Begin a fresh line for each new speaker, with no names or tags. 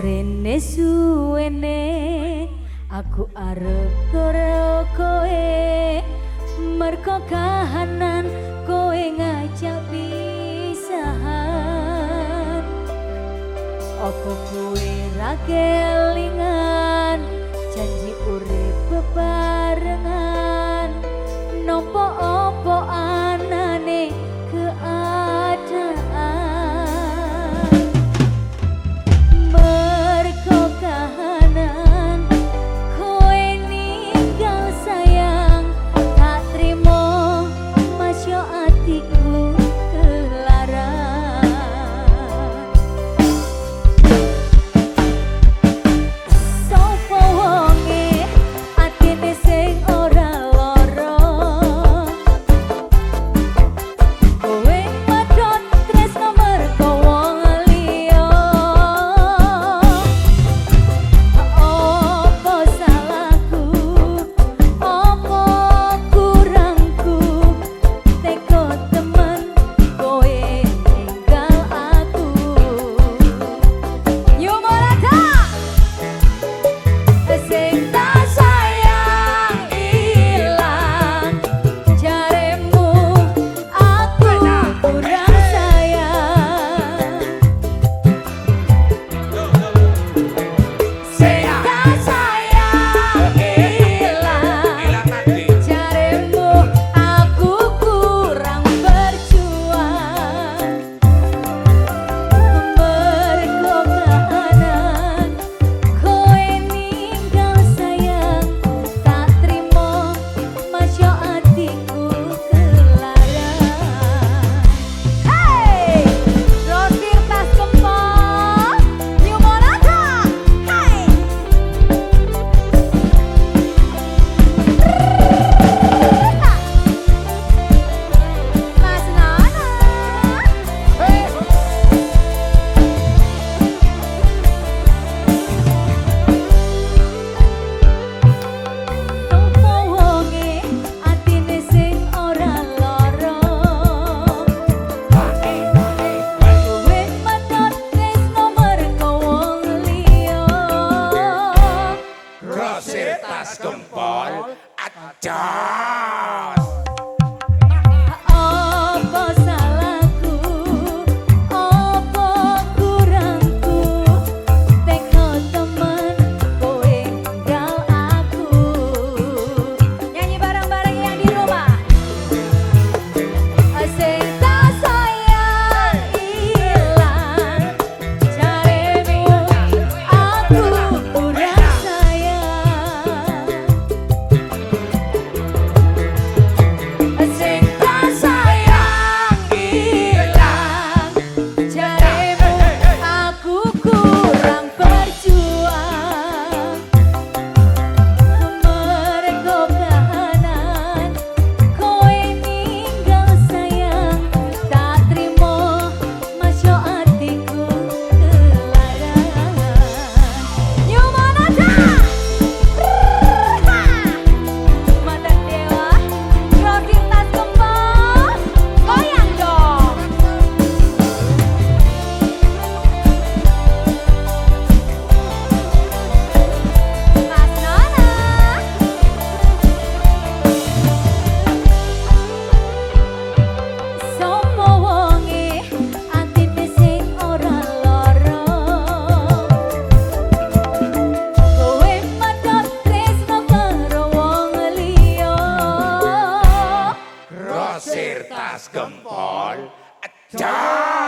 rene suwene aku arep karo kowe merko kahanan kowe ngajak pisahan. Opo kowe ra kelingan?
Doctor! all. Ciao!